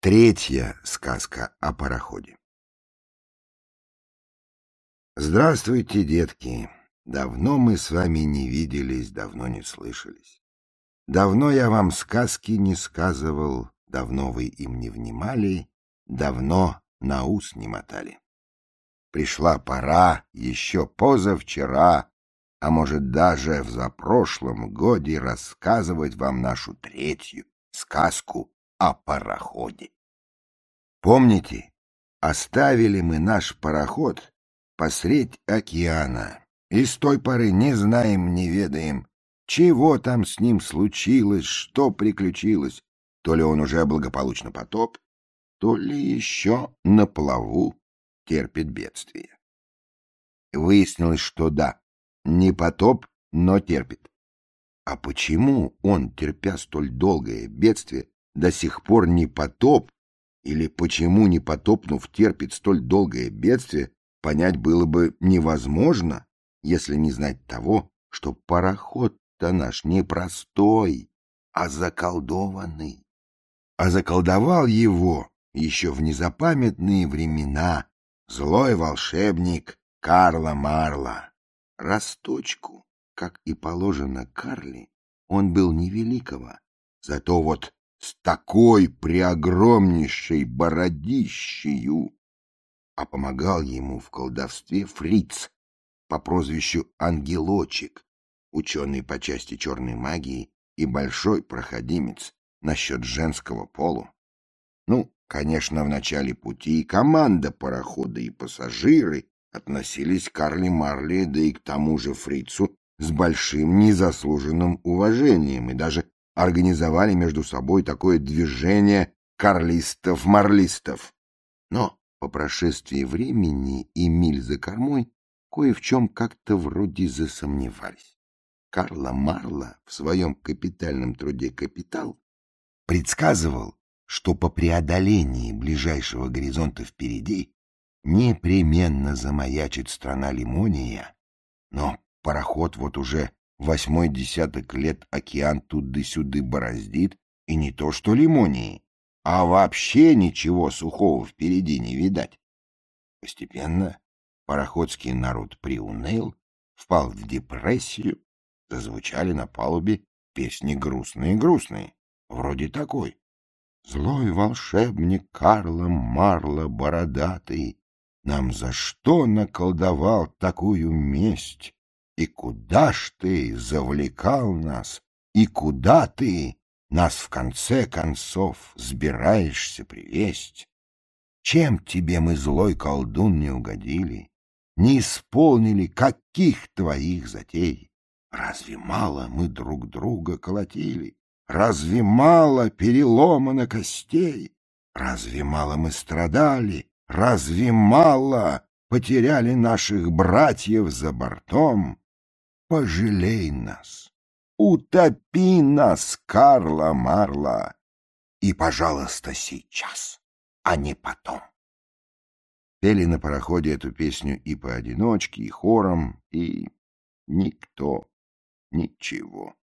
Третья сказка о пароходе. Здравствуйте, детки. Давно мы с вами не виделись, давно не слышались. Давно я вам сказки не сказывал, давно вы им не внимали, давно на ус не мотали. Пришла пора еще позавчера, а может даже в запрошлом годе рассказывать вам нашу третью сказку о пароходе. Помните, оставили мы наш пароход посредь океана, и с той поры не знаем, не ведаем, чего там с ним случилось, что приключилось, то ли он уже благополучно потоп, то ли еще на плаву терпит бедствие. Выяснилось, что да, не потоп, но терпит. А почему он, терпя столь долгое бедствие, до сих пор не потоп, или почему не потопнув терпит столь долгое бедствие, понять было бы невозможно, если не знать того, что пароход-то наш не простой, а заколдованный. А заколдовал его еще в незапамятные времена злой волшебник Карла Марла. Росточку, как и положено Карли, он был невеликого, зато вот с такой преогромнейшей бородищею, а помогал ему в колдовстве фриц по прозвищу Ангелочек, ученый по части черной магии и большой проходимец насчет женского полу. Ну, конечно, в начале пути и команда парохода, и пассажиры относились к Карли Марли, да и к тому же фрицу с большим незаслуженным уважением и даже организовали между собой такое движение карлистов-марлистов. Но по прошествии времени и миль за кормой кое в чем как-то вроде засомневались. Карла Марла в своем капитальном труде «Капитал» предсказывал, что по преодолении ближайшего горизонта впереди непременно замаячит страна Лимония, но пароход вот уже Восьмой десяток лет океан туды-сюды бороздит, и не то что лимонии, а вообще ничего сухого впереди не видать. Постепенно пароходский народ приуныл, впал в депрессию, зазвучали на палубе песни грустные-грустные, вроде такой. Злой волшебник Карла Марла бородатый нам за что наколдовал такую месть? И куда ж ты завлекал нас, и куда ты нас в конце концов сбираешься привесть? Чем тебе мы, злой колдун, не угодили, не исполнили каких твоих затей? Разве мало мы друг друга колотили? Разве мало переломано костей? Разве мало мы страдали? Разве мало потеряли наших братьев за бортом? Пожалей нас, утопи нас, Карла Марла, и, пожалуйста, сейчас, а не потом. Пели на пароходе эту песню и поодиночке, и хором, и никто, ничего.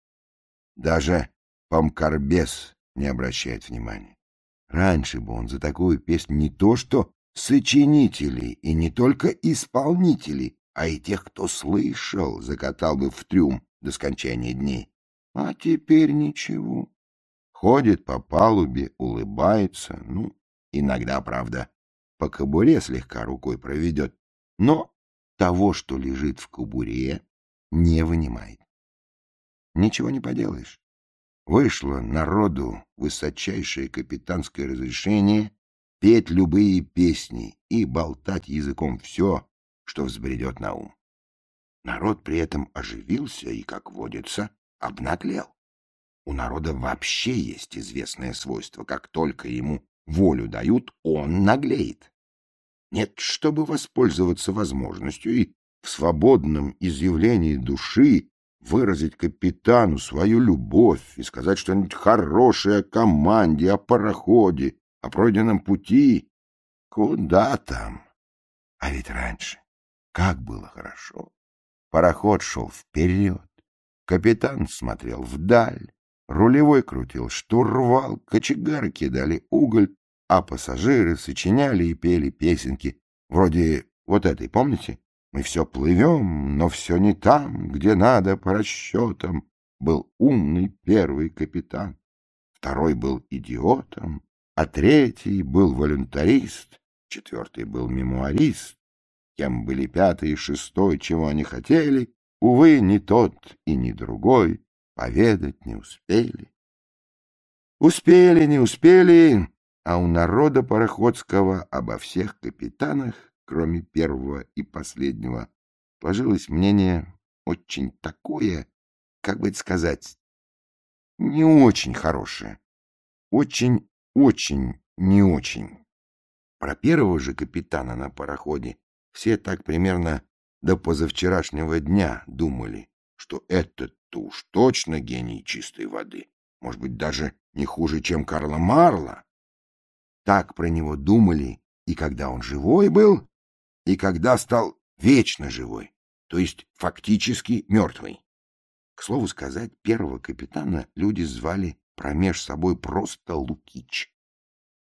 Даже Помкарбес не обращает внимания. Раньше бы он за такую песню не то что сочинители и не только исполнители, а и тех, кто слышал, закатал бы в трюм до скончания дней. А теперь ничего. Ходит по палубе, улыбается, ну, иногда, правда, по кобуре слегка рукой проведет, но того, что лежит в кобуре, не вынимает. Ничего не поделаешь. Вышло народу высочайшее капитанское разрешение петь любые песни и болтать языком все, что взбредет на ум. Народ при этом оживился и, как водится, обнаглел. У народа вообще есть известное свойство. Как только ему волю дают, он наглеет. Нет, чтобы воспользоваться возможностью и в свободном изъявлении души выразить капитану свою любовь и сказать что-нибудь хорошее о команде, о пароходе, о пройденном пути. Куда там? А ведь раньше как было хорошо! Пароход шел вперед, капитан смотрел вдаль, рулевой крутил штурвал, кочегары кидали уголь, а пассажиры сочиняли и пели песенки, вроде вот этой, помните? Мы все плывем, но все не там, где надо по расчетам. Был умный первый капитан, второй был идиотом, а третий был волюнтарист, четвертый был мемуарист. Кем были пятый и шестой, чего они хотели, увы, ни тот и ни другой поведать не успели. Успели, не успели, а у народа пароходского обо всех капитанах, кроме первого и последнего, сложилось мнение очень такое, как бы это сказать, не очень хорошее. Очень-очень не очень. Про первого же капитана на пароходе все так примерно до позавчерашнего дня думали, что этот-то уж точно гений чистой воды. Может быть, даже не хуже, чем Карла Марла. Так про него думали и когда он живой был, и когда стал вечно живой, то есть фактически мертвый. К слову сказать, первого капитана люди звали промеж собой просто Лукич.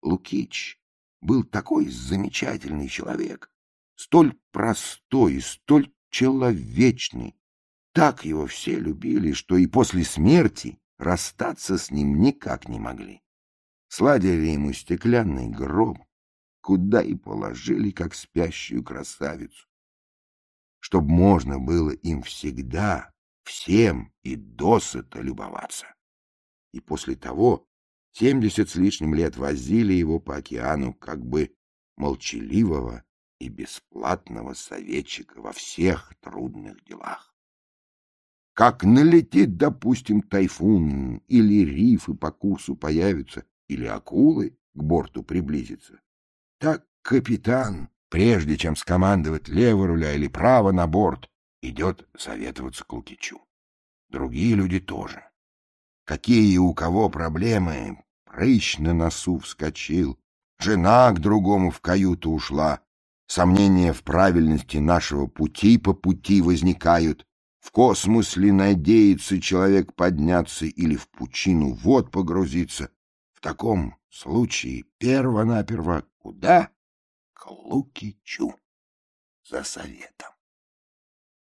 Лукич был такой замечательный человек, столь простой столь человечный. Так его все любили, что и после смерти расстаться с ним никак не могли. Сладили ему стеклянный гроб, куда и положили, как спящую красавицу, чтоб можно было им всегда, всем и досыта любоваться. И после того семьдесят с лишним лет возили его по океану, как бы молчаливого и бесплатного советчика во всех трудных делах. Как налетит, допустим, тайфун, или рифы по курсу появятся, или акулы к борту приблизятся, так капитан, прежде чем скомандовать лево руля или право на борт, идет советоваться к Лукичу. Другие люди тоже. Какие у кого проблемы, прыщ на носу вскочил, жена к другому в каюту ушла, сомнения в правильности нашего пути по пути возникают, в космос ли надеется человек подняться или в пучину вод погрузиться. В таком случае перво-наперво куда? К Лукичу за советом.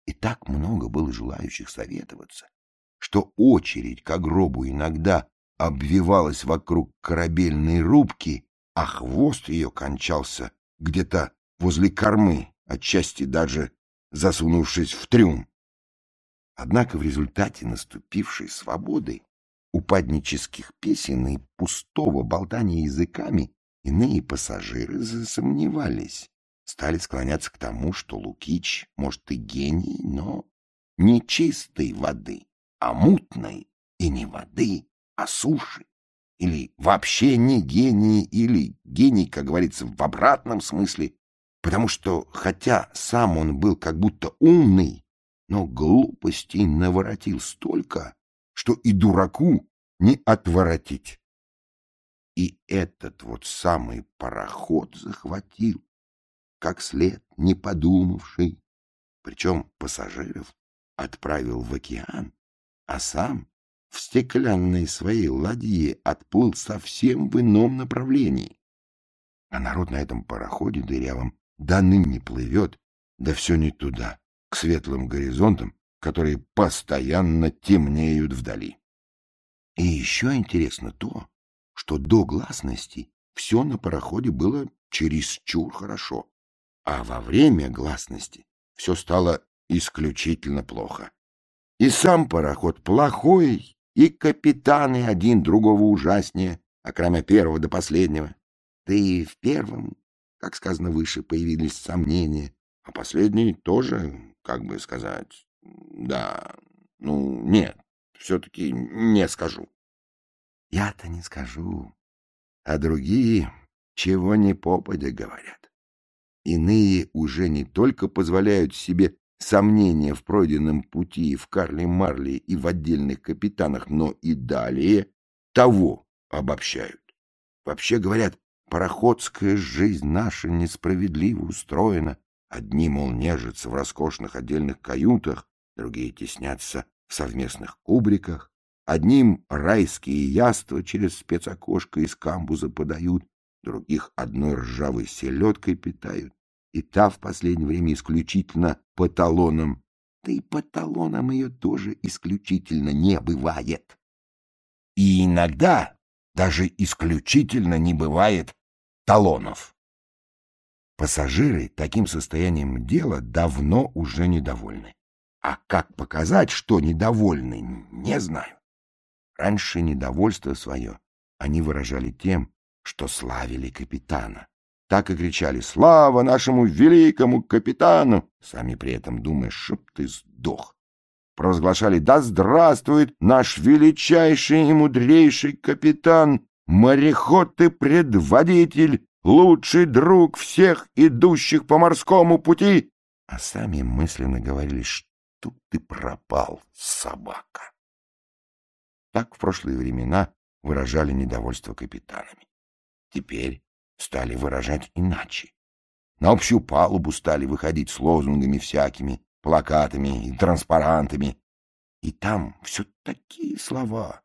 И так много было желающих советоваться, что очередь к гробу иногда обвивалась вокруг корабельной рубки, а хвост ее кончался где-то возле кормы, отчасти даже засунувшись в трюм. Однако в результате наступившей свободы упаднических песен и пустого болтания языками иные пассажиры засомневались, стали склоняться к тому, что Лукич, может, и гений, но не чистой воды, а мутной, и не воды, а суши, или вообще не гений, или гений, как говорится, в обратном смысле, потому что, хотя сам он был как будто умный, но глупостей наворотил столько, что и дураку не отворотить. И этот вот самый пароход захватил, как след, не подумавший, причем пассажиров отправил в океан, а сам в стеклянной своей ладье отплыл совсем в ином направлении. А народ на этом пароходе дырявом до ныне плывет, да все не туда, к светлым горизонтам, которые постоянно темнеют вдали. И еще интересно то, что до гласности все на пароходе было чересчур хорошо, а во время гласности все стало исключительно плохо. И сам пароход плохой, и капитаны один другого ужаснее, а кроме первого до последнего. Да и в первом, как сказано выше, появились сомнения, а последний тоже, как бы сказать, да, ну, нет, все-таки не скажу. Я-то не скажу, а другие чего ни попадя говорят. Иные уже не только позволяют себе сомнения в пройденном пути в Карле Марли и в отдельных капитанах, но и далее того обобщают. Вообще говорят, пароходская жизнь наша несправедливо устроена. Одни, мол, нежатся в роскошных отдельных каютах, другие теснятся в совместных кубриках, Одним райские яства через спецокошко из камбуза подают, других одной ржавой селедкой питают, и та в последнее время исключительно по талонам. Да и по талонам ее тоже исключительно не бывает. И иногда даже исключительно не бывает талонов. Пассажиры таким состоянием дела давно уже недовольны. А как показать, что недовольны, не знаю. Раньше недовольство свое они выражали тем, что славили капитана. Так и кричали «Слава нашему великому капитану!» Сами при этом думая, чтоб ты сдох. Провозглашали «Да здравствует наш величайший и мудрейший капитан, мореход и предводитель, лучший друг всех идущих по морскому пути!» А сами мысленно говорили «Что ты пропал, собака!» Так в прошлые времена выражали недовольство капитанами. Теперь стали выражать иначе. На общую палубу стали выходить с лозунгами всякими, плакатами и транспарантами. И там все такие слова.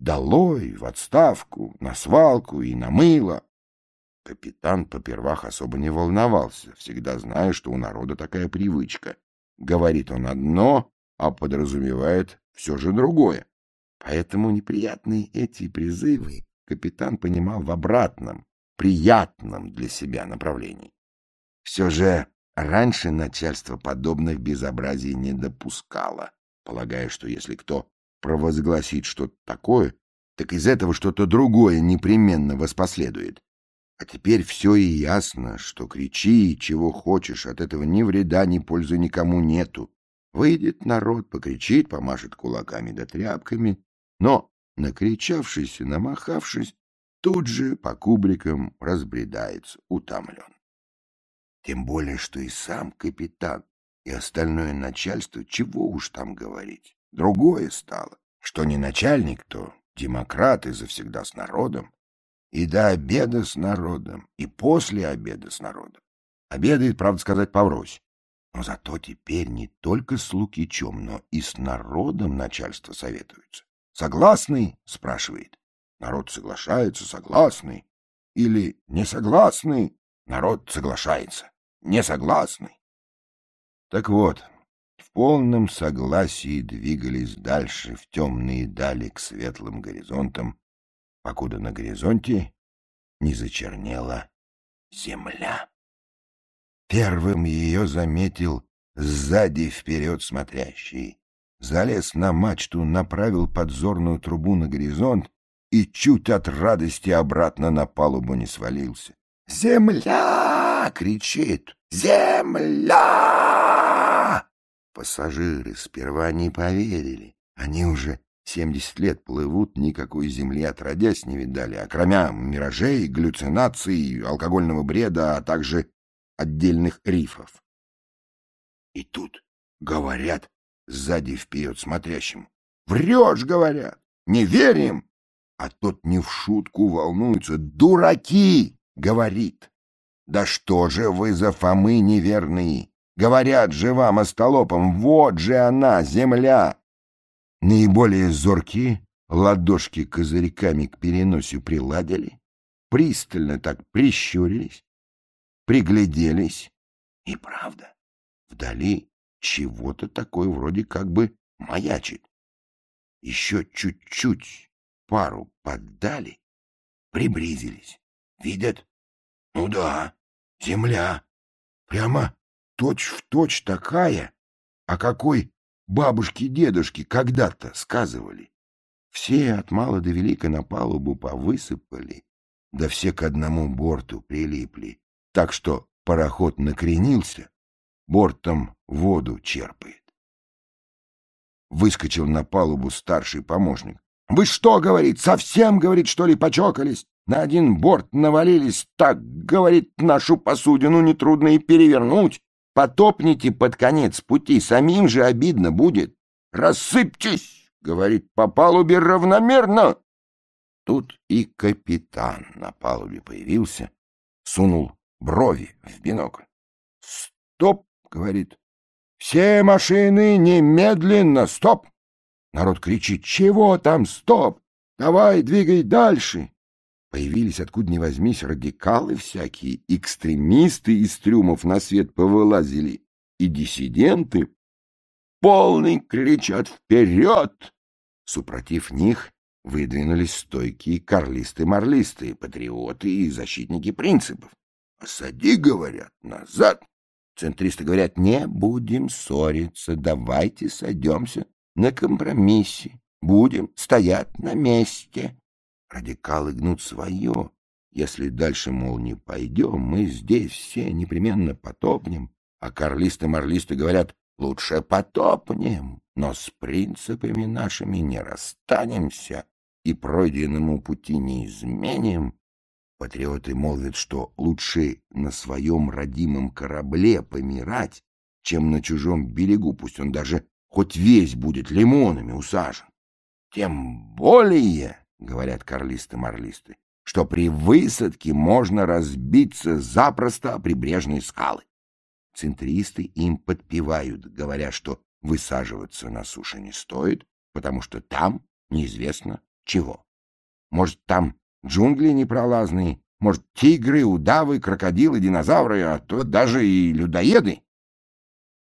Долой, в отставку, на свалку и на мыло. Капитан попервах особо не волновался, всегда зная, что у народа такая привычка. Говорит он одно, а подразумевает все же другое. Поэтому неприятные эти призывы капитан понимал в обратном, приятном для себя направлении. Все же раньше начальство подобных безобразий не допускало, полагая, что если кто провозгласит что-то такое, так из этого что-то другое непременно воспоследует. А теперь все и ясно, что кричи, чего хочешь, от этого ни вреда, ни пользы никому нету. Выйдет народ, покричит, помашет кулаками да тряпками, но, накричавшись и намахавшись, тут же по кубрикам разбредается, утомлен. Тем более, что и сам капитан, и остальное начальство, чего уж там говорить, другое стало. Что не начальник, то демократы завсегда с народом, и до обеда с народом, и после обеда с народом. Обедает, правда сказать, поврось. Но зато теперь не только с Лукичем, но и с народом начальство советуется. Согласный? спрашивает. Народ соглашается, согласный. Или не согласный? Народ соглашается, не согласный. Так вот, полном согласии двигались дальше в темные дали к светлым горизонтам, покуда на горизонте не зачернела земля. Первым ее заметил сзади вперед смотрящий залез на мачту, направил подзорную трубу на горизонт и чуть от радости обратно на палубу не свалился. «Земля!» — кричит. «Земля!» Пассажиры сперва не поверили. Они уже семьдесят лет плывут, никакой земли отродясь не видали, а кроме миражей, галлюцинаций, алкогольного бреда, а также отдельных рифов. И тут говорят сзади вперед смотрящему. «Врешь, — говорят, — не верим!» А тот не в шутку волнуется. «Дураки!» — говорит. «Да что же вы за Фомы неверные? Говорят же вам, остолопам, вот же она, земля!» Наиболее зоркие ладошки козырьками к переносию приладили, пристально так прищурились, пригляделись. И правда, вдали чего-то такое вроде как бы маячит. Еще чуть-чуть пару поддали, приблизились. Видят? Ну да, земля. Прямо точь-в-точь точь такая, о какой бабушки-дедушки когда-то сказывали. Все от мала до велика на палубу повысыпали, да все к одному борту прилипли, так что пароход накренился, бортом воду черпает. Выскочил на палубу старший помощник. «Вы что, — говорит, — совсем, — говорит, что ли, почокались? На один борт навалились, так, — говорит, — нашу посудину нетрудно и перевернуть. Потопните под конец пути, самим же обидно будет. Рассыпьтесь, — говорит, — по палубе равномерно. Тут и капитан на палубе появился, сунул брови в бинокль. «Стоп!» — говорит. «Все машины немедленно! Стоп!» Народ кричит. «Чего там? Стоп! Давай, двигай дальше!» Появились откуда ни возьмись радикалы всякие, экстремисты из трюмов на свет повылазили, и диссиденты. Полный кричат «Вперед!» Супротив них выдвинулись стойкие карлисты-марлисты, патриоты и защитники принципов. «Осади, — говорят, — назад!» Центристы говорят, не будем ссориться, давайте сойдемся на компромиссе, будем стоять на месте. Радикалы гнут свое. Если дальше, мол, не пойдем, мы здесь все непременно потопнем. А карлисты-марлисты говорят, лучше потопнем, но с принципами нашими не расстанемся и пройденному пути не изменим. Патриоты молвят, что лучше на своем родимом корабле помирать, чем на чужом берегу, пусть он даже хоть весь будет лимонами усажен. Тем более, — говорят карлисты-марлисты, — что при высадке можно разбиться запросто о прибрежные скалы. Центристы им подпевают, говоря, что высаживаться на суше не стоит, потому что там неизвестно чего. Может, там Джунгли непролазные, может, тигры, удавы, крокодилы, динозавры, а то даже и людоеды.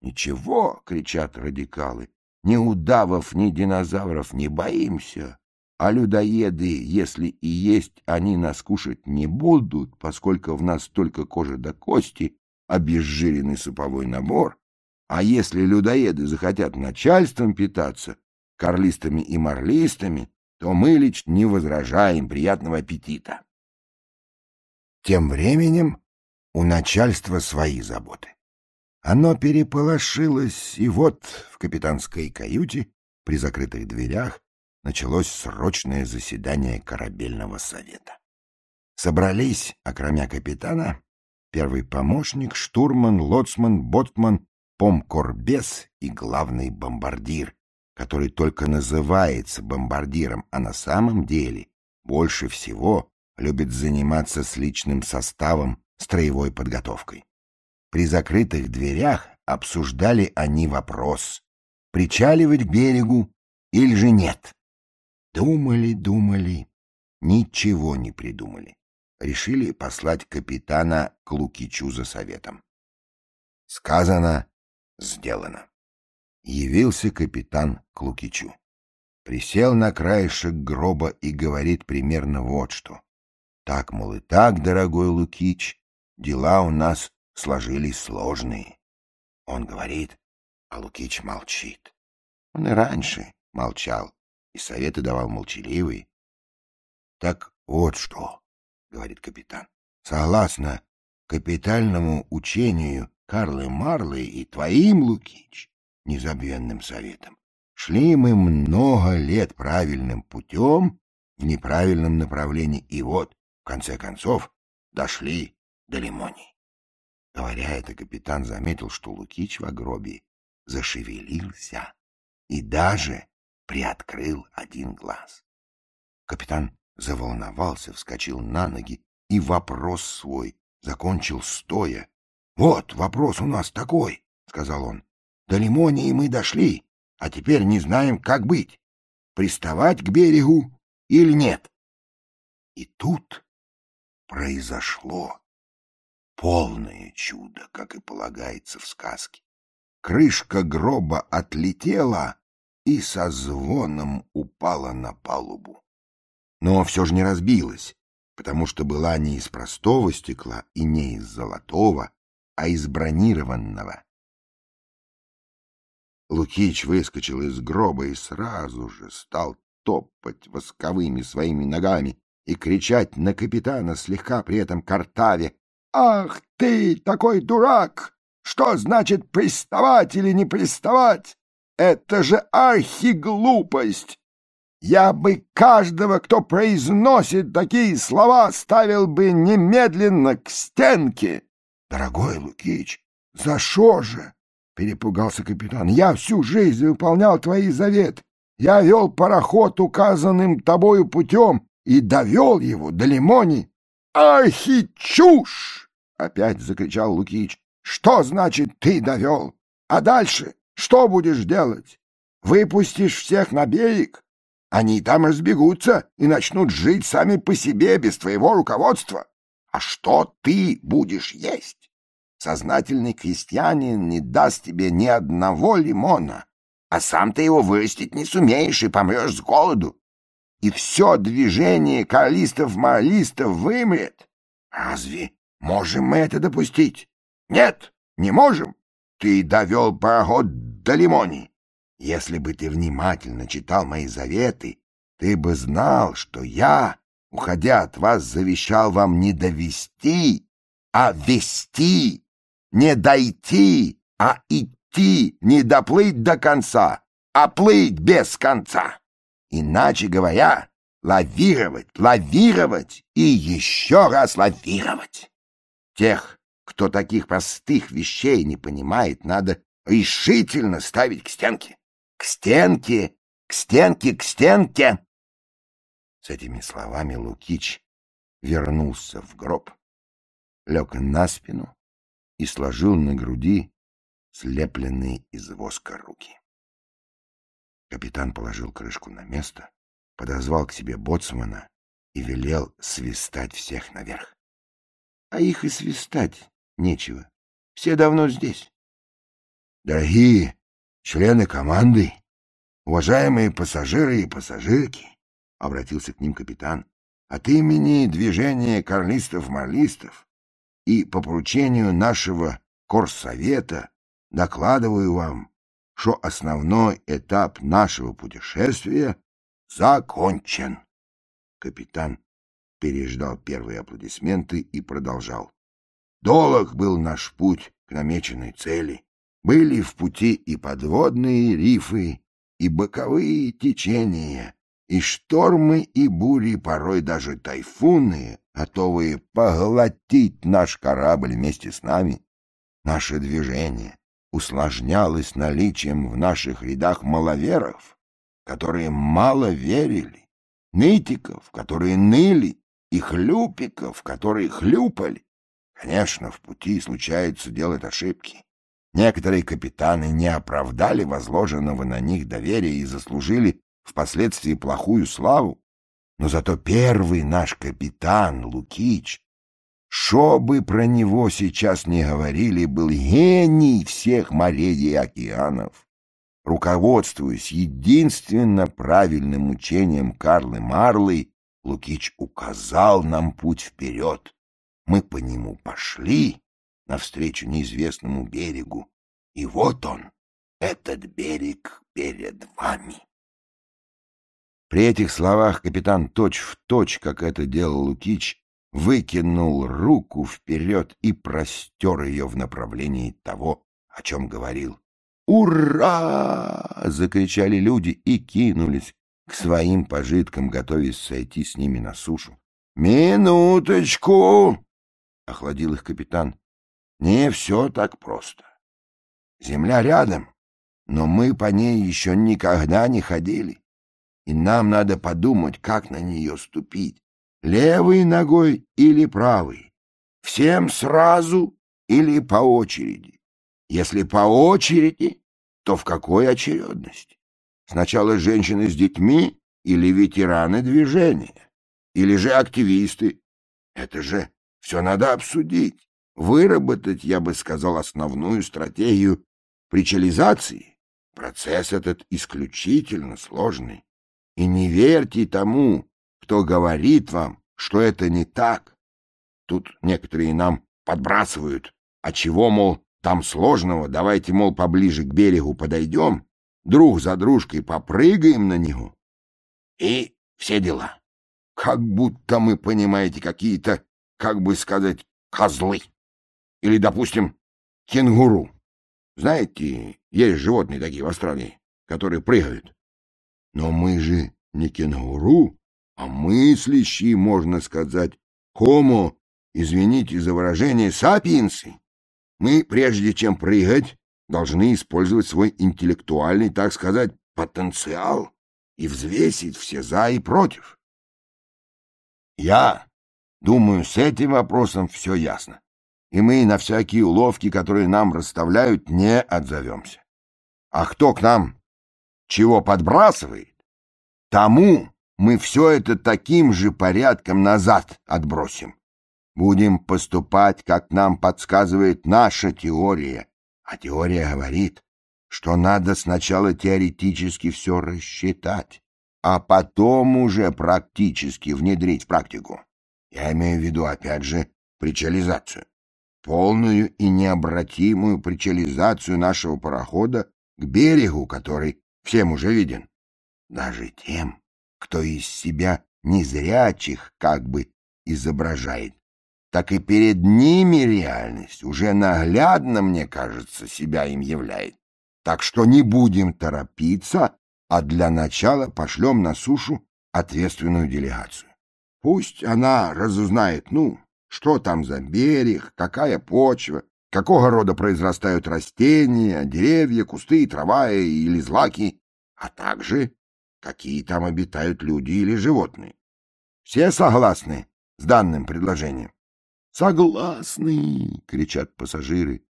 «Ничего!» — кричат радикалы. «Ни удавов, ни динозавров не боимся, а людоеды, если и есть, они нас кушать не будут, поскольку в нас только кожа до кости, обезжиренный суповой набор. А если людоеды захотят начальством питаться, карлистами и марлистами, то мы лично не возражаем приятного аппетита. Тем временем у начальства свои заботы. Оно переполошилось, и вот в капитанской каюте при закрытых дверях началось срочное заседание корабельного совета. Собрались, окромя капитана, первый помощник, штурман, лоцман, ботман, помкорбес и главный бомбардир, который только называется бомбардиром, а на самом деле больше всего любит заниматься с личным составом строевой подготовкой. При закрытых дверях обсуждали они вопрос, причаливать к берегу или же нет. Думали, думали, ничего не придумали. Решили послать капитана к Лукичу за советом. Сказано, сделано явился капитан к Лукичу. Присел на краешек гроба и говорит примерно вот что. Так, мол, и так, дорогой Лукич, дела у нас сложились сложные. Он говорит, а Лукич молчит. Он и раньше молчал, и советы давал молчаливый. — Так вот что, — говорит капитан, — согласно капитальному учению Карлы Марлы и твоим, Лукич, незабвенным советом. Шли мы много лет правильным путем в неправильном направлении, и вот, в конце концов, дошли до Лимонии. Говоря это, капитан заметил, что Лукич в гробе зашевелился и даже приоткрыл один глаз. Капитан заволновался, вскочил на ноги и вопрос свой закончил стоя. — Вот вопрос у нас такой, — сказал он. До Лимонии мы дошли, а теперь не знаем, как быть. Приставать к берегу или нет. И тут произошло полное чудо, как и полагается в сказке. Крышка гроба отлетела и со звоном упала на палубу. Но все же не разбилась, потому что была не из простого стекла и не из золотого, а из бронированного. Лукич выскочил из гроба и сразу же стал топать восковыми своими ногами и кричать на капитана, слегка при этом картаве. «Ах ты, такой дурак! Что значит приставать или не приставать? Это же архиглупость! Я бы каждого, кто произносит такие слова, ставил бы немедленно к стенке!» «Дорогой Лукич, за что же?» — перепугался капитан. — Я всю жизнь выполнял твои заветы. Я вел пароход указанным тобою путем и довел его до Лимони. — Ахи чушь! — опять закричал Лукич. — Что значит ты довел? А дальше что будешь делать? Выпустишь всех на берег? Они там разбегутся и начнут жить сами по себе, без твоего руководства. А что ты будешь есть? Сознательный крестьянин не даст тебе ни одного лимона, а сам ты его вырастить не сумеешь и помрешь с голоду. И все движение королистов-моралистов вымрет. Разве можем мы это допустить? Нет, не можем. Ты довел пароход до Лимони. Если бы ты внимательно читал мои заветы, ты бы знал, что я, уходя от вас, завещал вам не довести, а вести, не дойти, а идти, не доплыть до конца, а плыть без конца. Иначе говоря, лавировать, лавировать и еще раз лавировать. Тех, кто таких простых вещей не понимает, надо решительно ставить к стенке. К стенке, к стенке, к стенке. С этими словами Лукич вернулся в гроб, лег на спину и сложил на груди слепленные из воска руки. Капитан положил крышку на место, подозвал к себе боцмана и велел свистать всех наверх. А их и свистать нечего. Все давно здесь. Дорогие члены команды, уважаемые пассажиры и пассажирки, — обратился к ним капитан, — от имени движения карлистов-марлистов и по поручению нашего корсовета докладываю вам, что основной этап нашего путешествия закончен. Капитан переждал первые аплодисменты и продолжал. Долог был наш путь к намеченной цели. Были в пути и подводные рифы, и боковые течения, и штормы, и бури, порой даже тайфуны, готовые поглотить наш корабль вместе с нами. Наше движение усложнялось наличием в наших рядах маловеров, которые мало верили, нытиков, которые ныли, и хлюпиков, которые хлюпали. Конечно, в пути случается делать ошибки. Некоторые капитаны не оправдали возложенного на них доверия и заслужили впоследствии плохую славу. Но зато первый наш капитан, Лукич, что бы про него сейчас не говорили, был гений всех морей и океанов. Руководствуясь единственно правильным учением Карлы Марлы, Лукич указал нам путь вперед. Мы по нему пошли навстречу неизвестному берегу, и вот он, этот берег перед вами. При этих словах капитан точь-в-точь, точь, как это делал Лукич, выкинул руку вперед и простер ее в направлении того, о чем говорил. «Ура!» — закричали люди и кинулись к своим пожиткам, готовясь сойти с ними на сушу. «Минуточку!» — охладил их капитан. «Не все так просто. Земля рядом, но мы по ней еще никогда не ходили, и нам надо подумать, как на нее ступить левой ногой или правой, всем сразу или по очереди. Если по очереди, то в какой очередности? Сначала женщины с детьми или ветераны движения, или же активисты. Это же все надо обсудить, выработать, я бы сказал, основную стратегию причализации. Процесс этот исключительно сложный. И не верьте тому, кто говорит вам, что это не так. Тут некоторые нам подбрасывают, а чего, мол, там сложного, давайте, мол, поближе к берегу подойдем, друг за дружкой попрыгаем на него. И все дела. Как будто мы, понимаете, какие-то, как бы сказать, козлы. Или, допустим, кенгуру. Знаете, есть животные такие в Австралии, которые прыгают. Но мы же не кенгуру, а мыслящие, можно сказать, homo, извините за выражение, сапиенсы. Мы, прежде чем прыгать, должны использовать свой интеллектуальный, так сказать, потенциал и взвесить все «за» и «против». Я думаю, с этим вопросом все ясно, и мы на всякие уловки, которые нам расставляют, не отзовемся. А кто к нам чего подбрасывает, тому мы все это таким же порядком назад отбросим. Будем поступать, как нам подсказывает наша теория. А теория говорит, что надо сначала теоретически все рассчитать, а потом уже практически внедрить в практику. Я имею в виду, опять же, причализацию. Полную и необратимую причализацию нашего парохода к берегу, который всем уже виден. Даже тем, кто из себя незрячих как бы изображает, так и перед ними реальность уже наглядно, мне кажется, себя им являет. Так что не будем торопиться, а для начала пошлем на сушу ответственную делегацию. Пусть она разузнает, ну, что там за берег, какая почва, какого рода произрастают растения, деревья, кусты, трава или злаки, а также какие там обитают люди или животные. Все согласны с данным предложением? «Согласны!» — кричат пассажиры.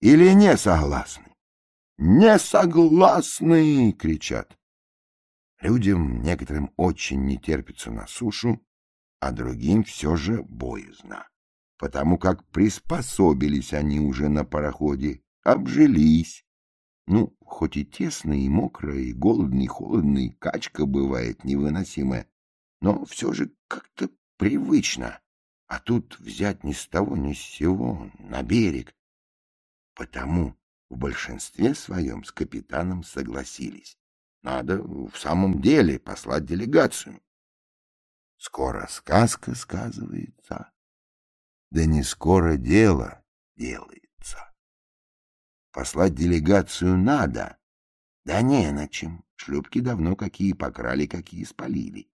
«Или не согласны?» «Не согласны!» — кричат. Людям некоторым очень не терпится на сушу, а другим все же боязно, потому как приспособились они уже на пароходе, обжились. Ну, хоть и тесно, и мокро, и голодно, и холодно, и качка бывает невыносимая, но все же как-то привычно. А тут взять ни с того ни с сего, на берег. Потому в большинстве своем с капитаном согласились. Надо в самом деле послать делегацию. Скоро сказка сказывается, да не скоро дело делается. Послать делегацию надо, да не на чем. Шлюпки давно какие покрали, какие спалили.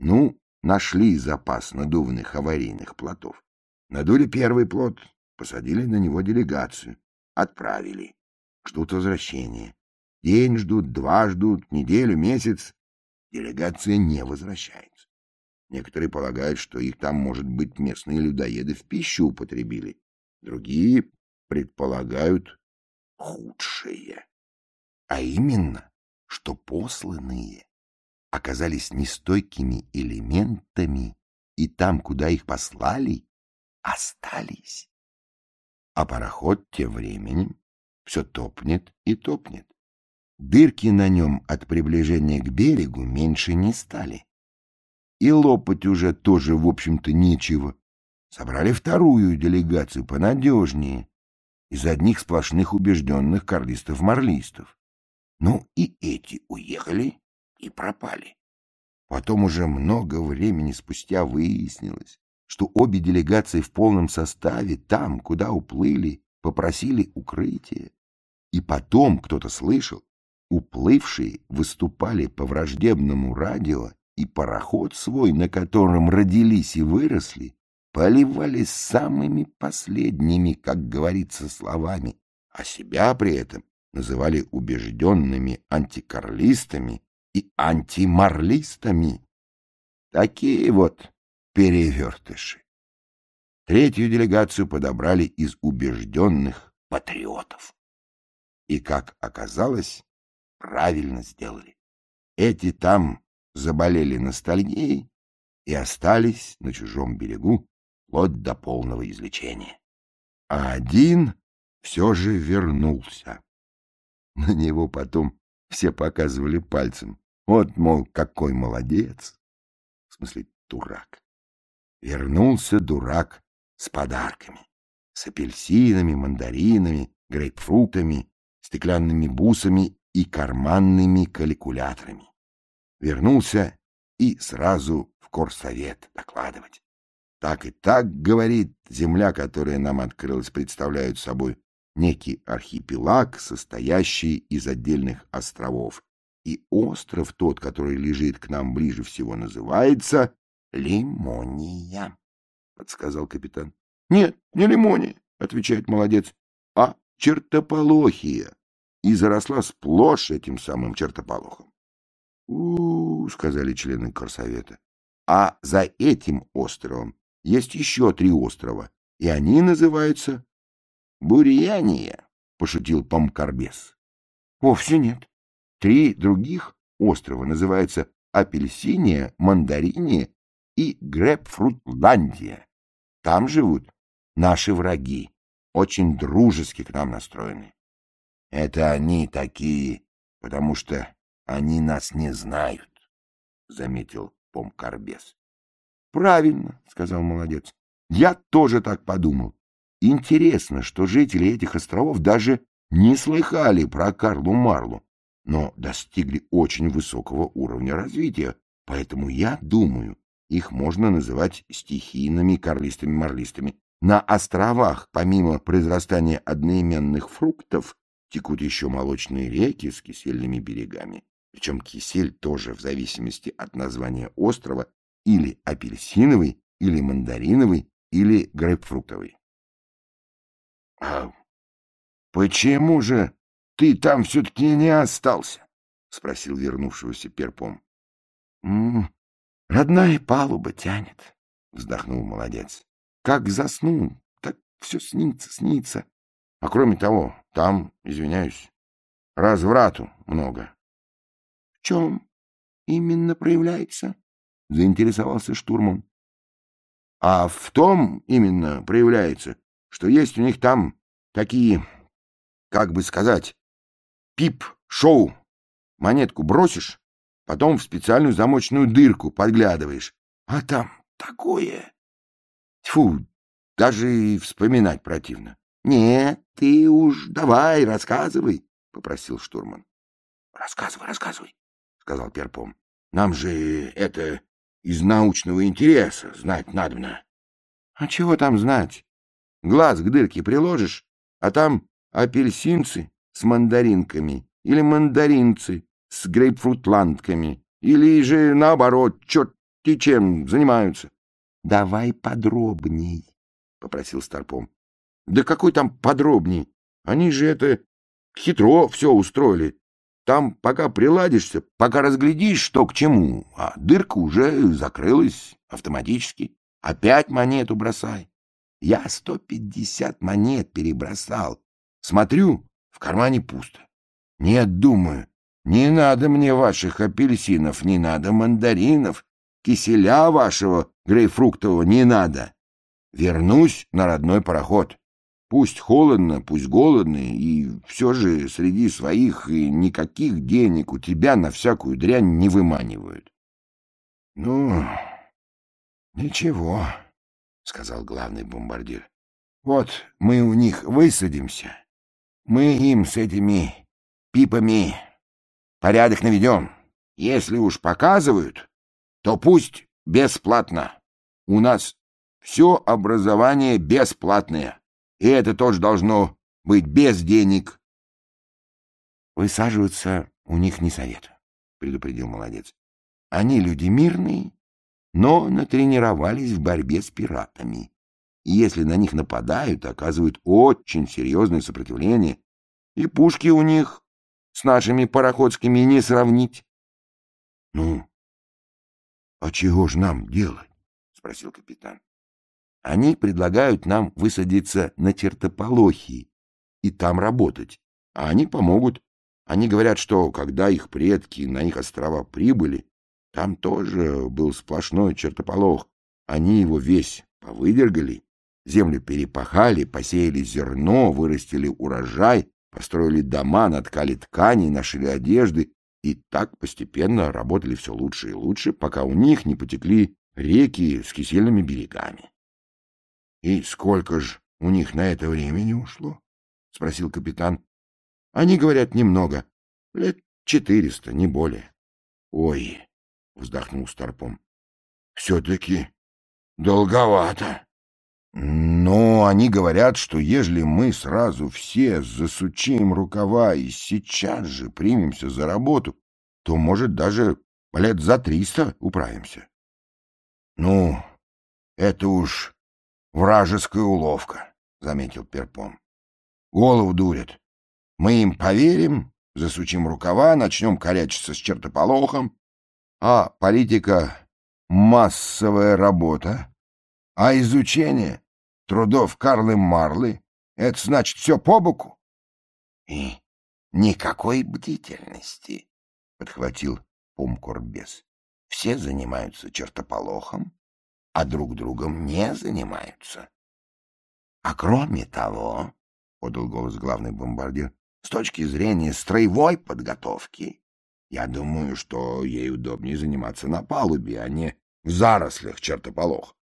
Ну, нашли запас надувных аварийных плотов. Надули первый плот, посадили на него делегацию. Отправили. Ждут возвращения. День ждут, два ждут, неделю, месяц. Делегация не возвращается. Некоторые полагают, что их там, может быть, местные людоеды в пищу употребили. Другие предполагают худшее. А именно, что посланные оказались нестойкими элементами и там, куда их послали, остались. А пароход тем временем все топнет и топнет. Дырки на нем от приближения к берегу меньше не стали. И лопать уже тоже, в общем-то, нечего. Собрали вторую делегацию понадежнее, из одних сплошных убежденных карлистов-марлистов. Ну и эти уехали и пропали. Потом уже много времени спустя выяснилось, что обе делегации в полном составе там, куда уплыли, попросили укрытия. И потом кто-то слышал, уплывшие выступали по враждебному радио, и пароход свой, на котором родились и выросли, поливали самыми последними, как говорится, словами, а себя при этом называли убежденными антикарлистами и антимарлистами. Такие вот перевертыши. Третью делегацию подобрали из убежденных патриотов. И, как оказалось, правильно сделали. Эти там заболели ностальгией и остались на чужом берегу вплоть до полного излечения. А один все же вернулся. На него потом все показывали пальцем. Вот, мол, какой молодец. В смысле, дурак. Вернулся дурак с подарками. С апельсинами, мандаринами, грейпфрутами, стеклянными бусами и карманными калькуляторами. Вернулся и сразу в корсовет докладывать. Так и так, говорит, земля, которая нам открылась, представляет собой некий архипелаг, состоящий из отдельных островов. И остров тот, который лежит к нам ближе всего, называется Лимония, — подсказал капитан. — Нет, не Лимония, — отвечает молодец, — а чертополохия. И заросла сплошь этим самым чертополохом. У, -у, — сказали члены корсовета. — А за этим островом есть еще три острова, и они называются Бурьяния, — пошутил Помкарбес. — Вовсе нет. Три других острова называются апельсиния, мандариния и грейпфрутландия. Там живут наши враги, очень дружески к нам настроены. Это они такие, потому что они нас не знают, — заметил Помкарбес. — Правильно, — сказал молодец. Я тоже так подумал. Интересно, что жители этих островов даже не слыхали про Карлу Марлу, но достигли очень высокого уровня развития, поэтому я думаю, их можно называть стихийными карлистами-марлистами. На островах, помимо произрастания одноименных фруктов, текут еще молочные реки с кисельными берегами. Причем кисель тоже в зависимости от названия острова или апельсиновый, или мандариновый, или грейпфруктовый. — А почему же ты там все-таки не остался? — спросил вернувшегося перпом. — Родная палуба тянет, — вздохнул молодец. — Как засну, так все снится, снится. А кроме того, там, извиняюсь, разврату много. — чем именно проявляется? — заинтересовался штурман а в том именно проявляется, что есть у них там такие, как бы сказать, пип-шоу. Монетку бросишь, потом в специальную замочную дырку подглядываешь, а там такое. Тьфу, даже и вспоминать противно. — Нет, ты уж давай, рассказывай, — попросил штурман. — Рассказывай, рассказывай, — сказал Перпом. — Нам же это из научного интереса знать надобно. А чего там знать? Глаз к дырке приложишь, а там апельсинцы с мандаринками или мандаринцы с грейпфрутландками, или же наоборот, черти чем занимаются. — Давай подробней, — попросил Старпом. — Да какой там подробней? Они же это хитро все устроили. Там пока приладишься, пока разглядишь, что к чему, а дырка уже закрылась автоматически. Опять монету бросай. Я сто пятьдесят монет перебросал. Смотрю, в кармане пусто. Нет, думаю, не надо мне ваших апельсинов, не надо мандаринов, киселя вашего грейпфруктового не надо. Вернусь на родной пароход. Пусть холодно, пусть голодно, и все же среди своих и никаких денег у тебя на всякую дрянь не выманивают. — Ну, ничего, — сказал главный бомбардир. — Вот мы у них высадимся. Мы им с этими пипами порядок наведем. Если уж показывают, то пусть бесплатно. У нас все образование бесплатное. И это тоже должно быть без денег. Высаживаться у них не советую, предупредил молодец. Они люди мирные, но натренировались в борьбе с пиратами. И если на них нападают, оказывают очень серьезное сопротивление, и пушки у них с нашими пароходскими не сравнить. — Ну, а чего ж нам делать? — спросил капитан. Они предлагают нам высадиться на чертополохии и там работать, а они помогут. Они говорят, что когда их предки на их острова прибыли, там тоже был сплошной чертополох. Они его весь повыдергали, землю перепахали, посеяли зерно, вырастили урожай, построили дома, наткали ткани, нашили одежды, и так постепенно работали все лучше и лучше, пока у них не потекли реки с кисельными берегами. — И сколько ж у них на это времени ушло? — спросил капитан. — Они говорят немного. Лет четыреста, не более. — Ой, — вздохнул Старпом, — все-таки долговато. Но они говорят, что ежели мы сразу все засучим рукава и сейчас же примемся за работу, то, может, даже лет за триста управимся. Ну, это уж Вражеская уловка, — заметил Перпом. Голову дурят. Мы им поверим, засучим рукава, начнем корячиться с чертополохом. А политика — массовая работа. А изучение трудов Карлы Марлы — это значит все по боку. И никакой бдительности, — подхватил Помкорбес. все занимаются чертополохом, а друг другом не занимаются. А кроме того, — подал голос главный бомбардир, — с точки зрения строевой подготовки, я думаю, что ей удобнее заниматься на палубе, а не в зарослях чертополох.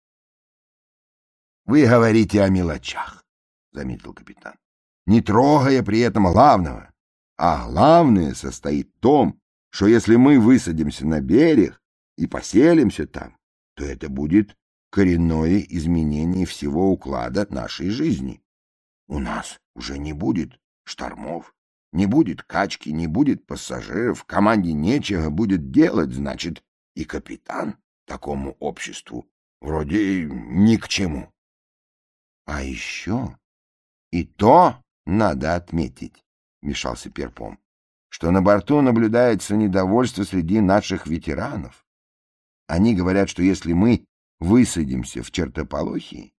— Вы говорите о мелочах, — заметил капитан, — не трогая при этом главного. А главное состоит в том, что если мы высадимся на берег и поселимся там, то это будет коренное изменение всего уклада нашей жизни. У нас уже не будет штормов, не будет качки, не будет пассажиров, команде нечего будет делать, значит, и капитан такому обществу вроде ни к чему. А еще и то надо отметить, — мешался Перпом, — что на борту наблюдается недовольство среди наших ветеранов. Они говорят, что если мы высадимся в чертополохии,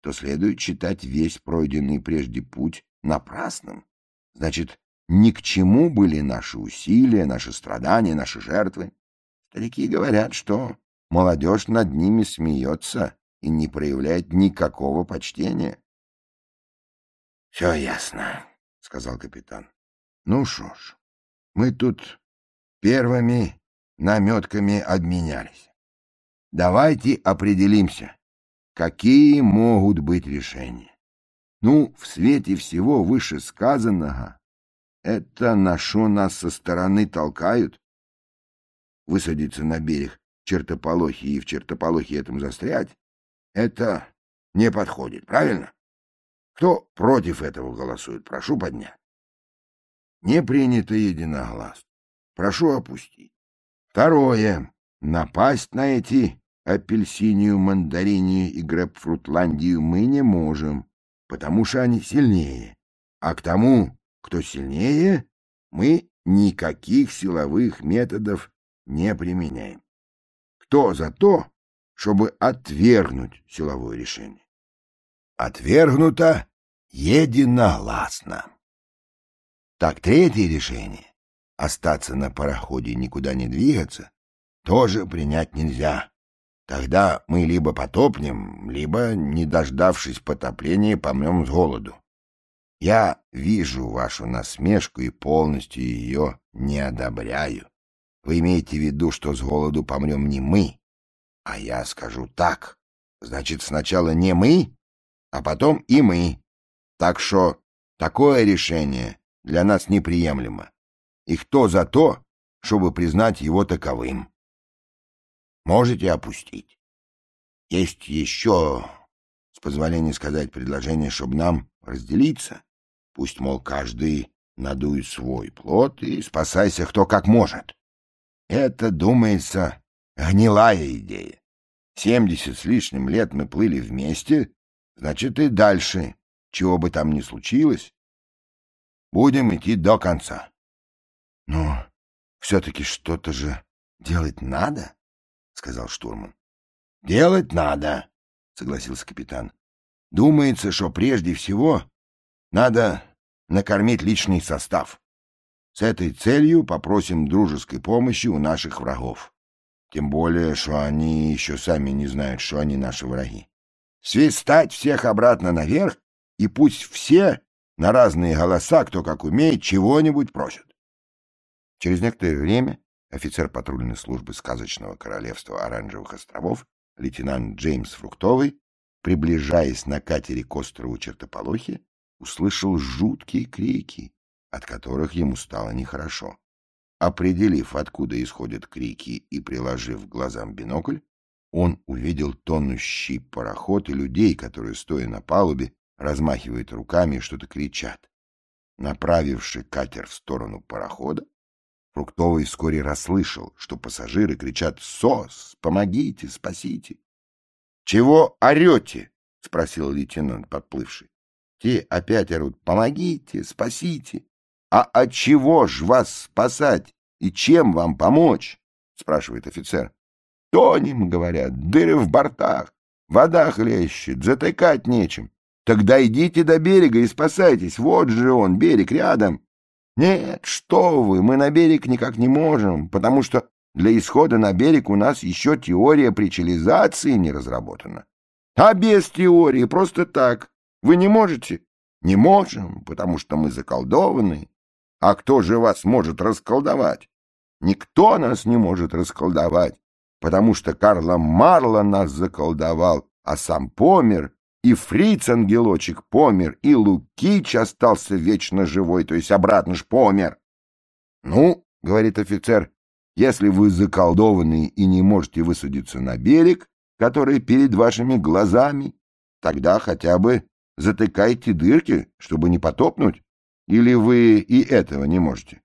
то следует считать весь пройденный прежде путь напрасным. Значит, ни к чему были наши усилия, наши страдания, наши жертвы. Старики говорят, что молодежь над ними смеется и не проявляет никакого почтения. — Все ясно, — сказал капитан. — Ну что ж, мы тут первыми наметками обменялись. Давайте определимся, какие могут быть решения. Ну, в свете всего вышесказанного, это на что нас со стороны толкают? Высадиться на берег чертополохи и в чертополохе этом застрять — это не подходит, правильно? Кто против этого голосует, прошу поднять. Не принято единогласно. Прошу опустить. Второе. Напасть на эти апельсинию, мандаринию и грейпфрутландию мы не можем, потому что они сильнее. А к тому, кто сильнее, мы никаких силовых методов не применяем. Кто за то, чтобы отвергнуть силовое решение? Отвергнуто единогласно. Так, третье решение — остаться на пароходе и никуда не двигаться — тоже принять нельзя. Тогда мы либо потопнем, либо, не дождавшись потопления, помрем с голоду. Я вижу вашу насмешку и полностью ее не одобряю. Вы имеете в виду, что с голоду помрем не мы, а я скажу так. Значит, сначала не мы, а потом и мы. Так что такое решение для нас неприемлемо. И кто за то, чтобы признать его таковым? Можете опустить. Есть еще, с позволения сказать, предложение, чтобы нам разделиться. Пусть, мол, каждый надует свой плод и спасайся кто как может. Это, думается, гнилая идея. Семьдесят с лишним лет мы плыли вместе, значит, и дальше, чего бы там ни случилось, будем идти до конца. Но все-таки что-то же делать надо сказал штурман. — Делать надо, — согласился капитан. — Думается, что прежде всего надо накормить личный состав. С этой целью попросим дружеской помощи у наших врагов. Тем более, что они еще сами не знают, что они наши враги. Свистать всех обратно наверх, и пусть все на разные голоса, кто как умеет, чего-нибудь просят. Через некоторое время офицер патрульной службы сказочного королевства Оранжевых островов, лейтенант Джеймс Фруктовый, приближаясь на катере к острову Чертополохи, услышал жуткие крики, от которых ему стало нехорошо. Определив, откуда исходят крики и приложив к глазам бинокль, он увидел тонущий пароход и людей, которые, стоя на палубе, размахивают руками и что-то кричат. Направивший катер в сторону парохода, Фруктовый вскоре расслышал, что пассажиры кричат «СОС! Помогите! Спасите!» «Чего орете?» — спросил лейтенант, подплывший. Те опять орут «Помогите! Спасите!» «А от чего ж вас спасать и чем вам помочь?» — спрашивает офицер. «Тонем, — говорят, — дыры в бортах, вода хлещет, затыкать нечем. Тогда идите до берега и спасайтесь, вот же он, берег рядом». Нет, что вы, мы на берег никак не можем, потому что для исхода на берег у нас еще теория причализации не разработана. А без теории просто так вы не можете? Не можем, потому что мы заколдованы. А кто же вас может расколдовать? Никто нас не может расколдовать, потому что Карла Марла нас заколдовал, а сам помер, и Фриц ангелочек помер, и Лукич остался вечно живой, то есть обратно ж помер. — Ну, — говорит офицер, — если вы заколдованы и не можете высадиться на берег, который перед вашими глазами, тогда хотя бы затыкайте дырки, чтобы не потопнуть. Или вы и этого не можете?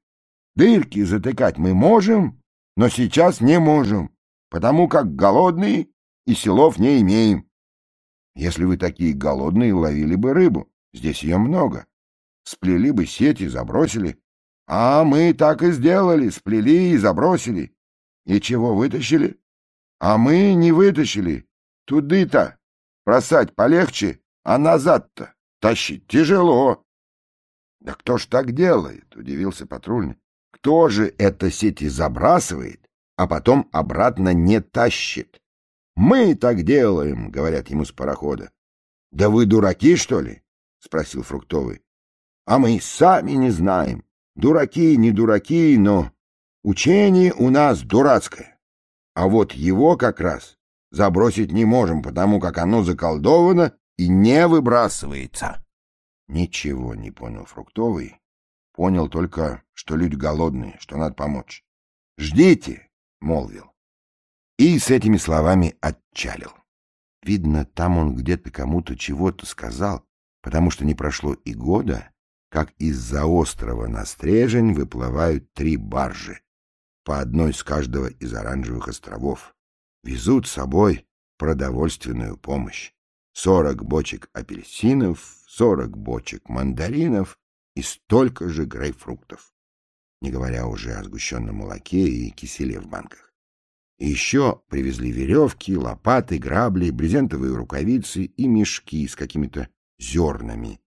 Дырки затыкать мы можем, но сейчас не можем, потому как голодные и селов не имеем. Если вы такие голодные, ловили бы рыбу, здесь ее много. Сплели бы сети, забросили. А мы так и сделали, сплели и забросили. И чего вытащили? А мы не вытащили. Туды-то бросать полегче, а назад-то тащить тяжело. Да кто ж так делает? Удивился патрульный. Кто же это сети забрасывает, а потом обратно не тащит? Мы так делаем, говорят ему с парохода. Да вы дураки, что ли? Спросил фруктовый. А мы сами не знаем. Дураки, не дураки, но учение у нас дурацкое. А вот его как раз забросить не можем, потому как оно заколдовано и не выбрасывается. Ничего не понял фруктовый. Понял только, что люди голодные, что надо помочь. «Ждите!» — молвил. И с этими словами отчалил. Видно, там он где-то кому-то чего-то сказал, потому что не прошло и года, как из-за острова на Стрежень выплывают три баржи, по одной с каждого из оранжевых островов, везут с собой продовольственную помощь. Сорок бочек апельсинов, сорок бочек мандаринов и столько же грейпфруктов, не говоря уже о сгущенном молоке и киселе в банках. И еще привезли веревки, лопаты, грабли, брезентовые рукавицы и мешки с какими-то зернами.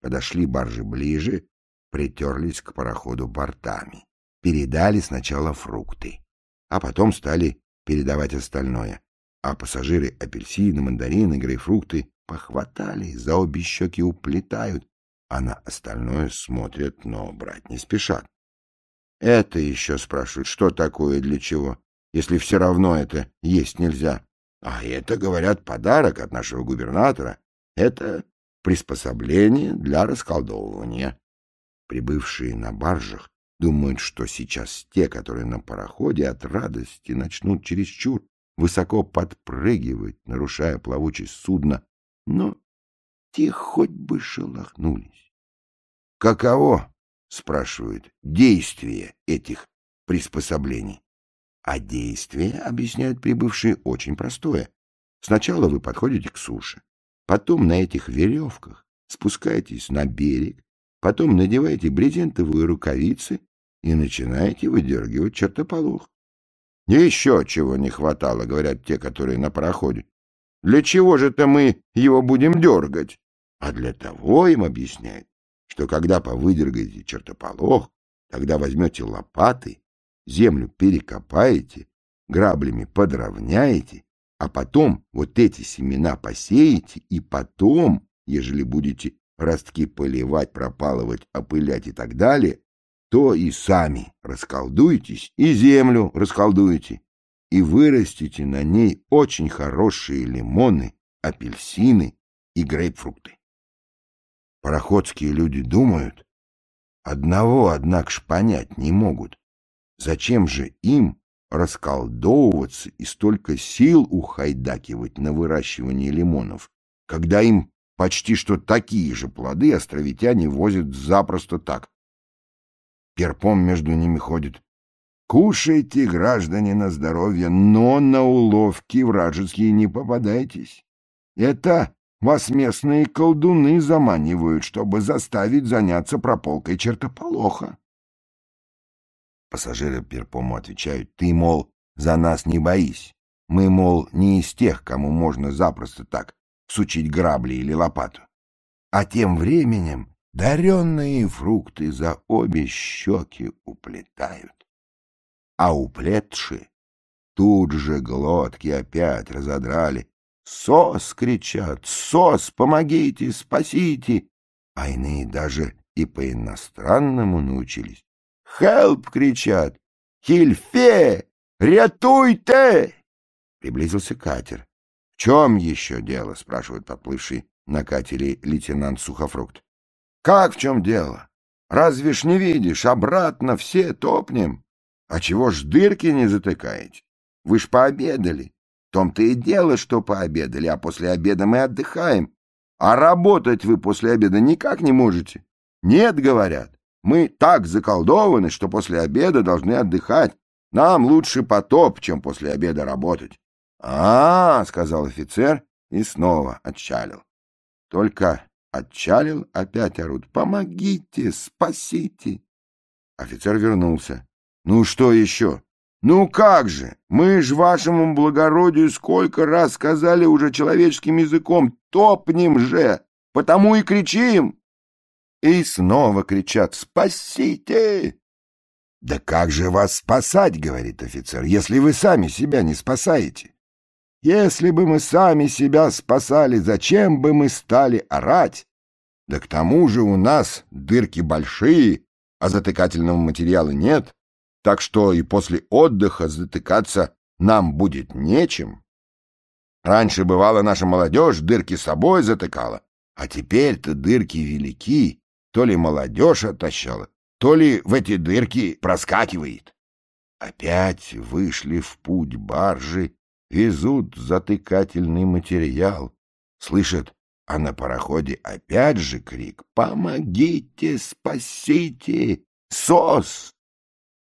Подошли баржи ближе, притерлись к пароходу бортами передали сначала фрукты, а потом стали передавать остальное. А пассажиры апельсины, мандарины, грейпфрукты похватали, за обе щеки уплетают, а на остальное смотрят, но брать не спешат. Это еще спрашивают, что такое, для чего, если все равно это есть нельзя. А это, говорят, подарок от нашего губернатора. Это приспособление для расколдовывания. Прибывшие на баржах Думают, что сейчас те, которые на пароходе от радости начнут чересчур высоко подпрыгивать, нарушая плавучесть судна, но те хоть бы шелохнулись. Каково, спрашивают, действие этих приспособлений? А действие, объясняют прибывшие, очень простое. Сначала вы подходите к суше, потом на этих веревках спускаетесь на берег, потом надеваете брезентовые рукавицы и начинаете выдергивать чертополох. Еще чего не хватало, говорят те, которые на пароходе. Для чего же-то мы его будем дергать? А для того им объясняют, что когда повыдергаете чертополох, тогда возьмете лопаты, землю перекопаете, граблями подровняете, а потом вот эти семена посеете, и потом, ежели будете ростки поливать, пропалывать, опылять и так далее, то и сами расколдуетесь, и землю расколдуете, и вырастите на ней очень хорошие лимоны, апельсины и грейпфрукты. Пароходские люди думают, одного, однако ж, понять не могут, зачем же им расколдовываться и столько сил ухайдакивать на выращивание лимонов, когда им почти что такие же плоды островитяне возят запросто так, Перпом между ними ходит. Кушайте, граждане, на здоровье, но на уловки вражеские не попадайтесь. Это вас местные колдуны заманивают, чтобы заставить заняться прополкой чертополоха. Пассажиры Перпому отвечают, ты, мол, за нас не боись. Мы, мол, не из тех, кому можно запросто так сучить грабли или лопату. А тем временем даренные фрукты за обе щеки уплетают. А у плетши тут же глотки опять разодрали. «Сос!» — кричат, «Сос! Помогите! Спасите!» А иные даже и по-иностранному научились. «Хелп!» — кричат, «Хильфе! Рятуйте!» Приблизился катер. — В чем еще дело? — спрашивает подплывший на катере лейтенант Сухофрукт. — Как в чем дело? Разве ж не видишь, обратно все топнем. А чего ж дырки не затыкаете? Вы ж пообедали. В том-то и дело, что пообедали, а после обеда мы отдыхаем. А работать вы после обеда никак не можете. Нет, говорят, мы так заколдованы, что после обеда должны отдыхать. Нам лучше потоп, чем после обеда работать. А, -а, -а сказал офицер и снова отчалил. Только отчалил, опять орут. Помогите, спасите. Офицер вернулся. Ну что еще? Ну как же? Мы ж вашему благородию сколько раз сказали уже человеческим языком. Топнем же, потому и кричим. И снова кричат «Спасите!» «Да как же вас спасать, — говорит офицер, — если вы сами себя не спасаете? Если бы мы сами себя спасали, зачем бы мы стали орать? Да к тому же у нас дырки большие, а затыкательного материала нет, так что и после отдыха затыкаться нам будет нечем. Раньше, бывало, наша молодежь дырки собой затыкала, а теперь-то дырки велики, то ли молодежь оттащала, то ли в эти дырки проскакивает. Опять вышли в путь баржи, везут затыкательный материал. Слышат, а на пароходе опять же крик «Помогите, спасите! СОС!»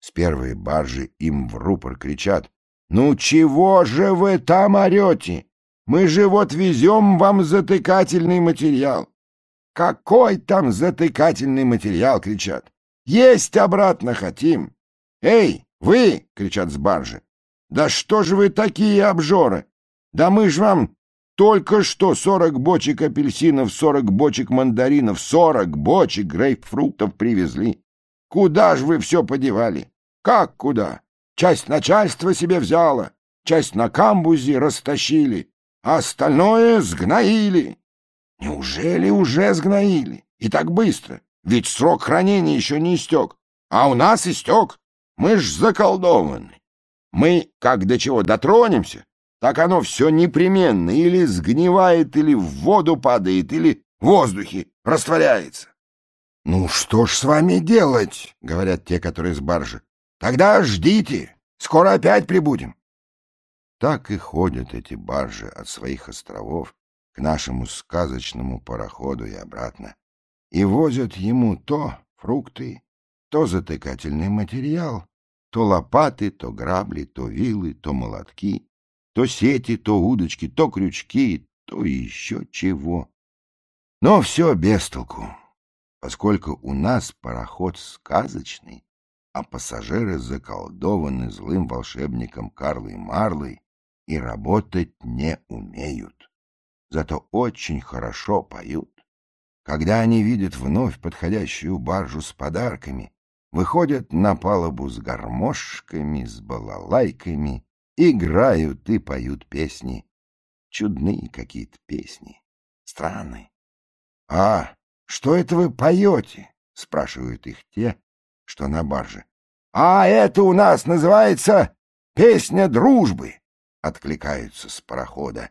С первой баржи им в рупор кричат «Ну чего же вы там орете? Мы же вот везем вам затыкательный материал!» «Какой там затыкательный материал?» — кричат. Есть обратно хотим. Эй, вы, кричат с баржи. Да что же вы такие обжоры? Да мы ж вам только что сорок бочек апельсинов, сорок бочек мандаринов, сорок бочек грейпфрутов привезли. Куда ж вы все подевали? Как куда? Часть начальства себе взяла, часть на камбузе растащили, а остальное сгноили. Неужели уже сгноили? И так быстро? Ведь срок хранения еще не истек. А у нас истек. Мы ж заколдованы. Мы, как до чего дотронемся, так оно все непременно или сгнивает, или в воду падает, или в воздухе растворяется. — Ну что ж с вами делать? — говорят те, которые с баржи. — Тогда ждите, скоро опять прибудем. Так и ходят эти баржи от своих островов к нашему сказочному пароходу и обратно и возят ему то фрукты, то затыкательный материал, то лопаты, то грабли, то вилы, то молотки, то сети, то удочки, то крючки, то еще чего. Но все без толку, поскольку у нас пароход сказочный, а пассажиры заколдованы злым волшебником Карлой Марлой и работать не умеют. Зато очень хорошо поют. Когда они видят вновь подходящую баржу с подарками, выходят на палубу с гармошками, с балалайками, играют и поют песни. Чудные какие-то песни, странные. — А что это вы поете? — спрашивают их те, что на барже. — А это у нас называется «Песня дружбы», — откликаются с парохода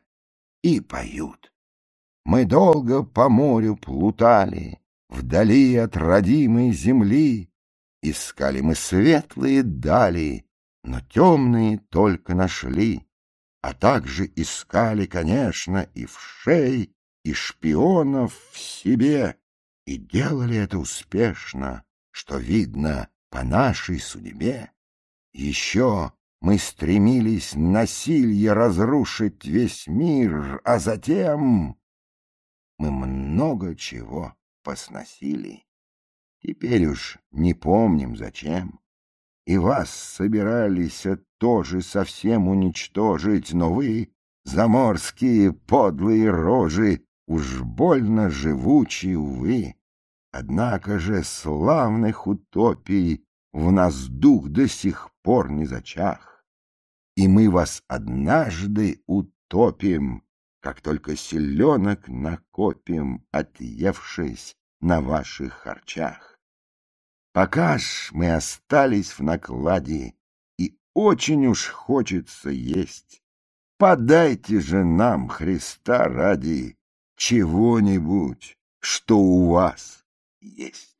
и поют. Мы долго по морю плутали, Вдали от родимой земли. Искали мы светлые дали, Но темные только нашли. А также искали, конечно, и в шей, И шпионов в себе. И делали это успешно, Что видно по нашей судьбе. Еще мы стремились насилье разрушить весь мир, а затем мы много чего посносили. Теперь уж не помним зачем. И вас собирались тоже совсем уничтожить, но вы, заморские подлые рожи, уж больно живучи, увы. Однако же славных утопий в нас дух до сих пор не зачах. И мы вас однажды утопим, как только селенок накопим, отъевшись на ваших харчах. Пока ж мы остались в накладе, и очень уж хочется есть, подайте же нам, Христа ради, чего-нибудь, что у вас есть.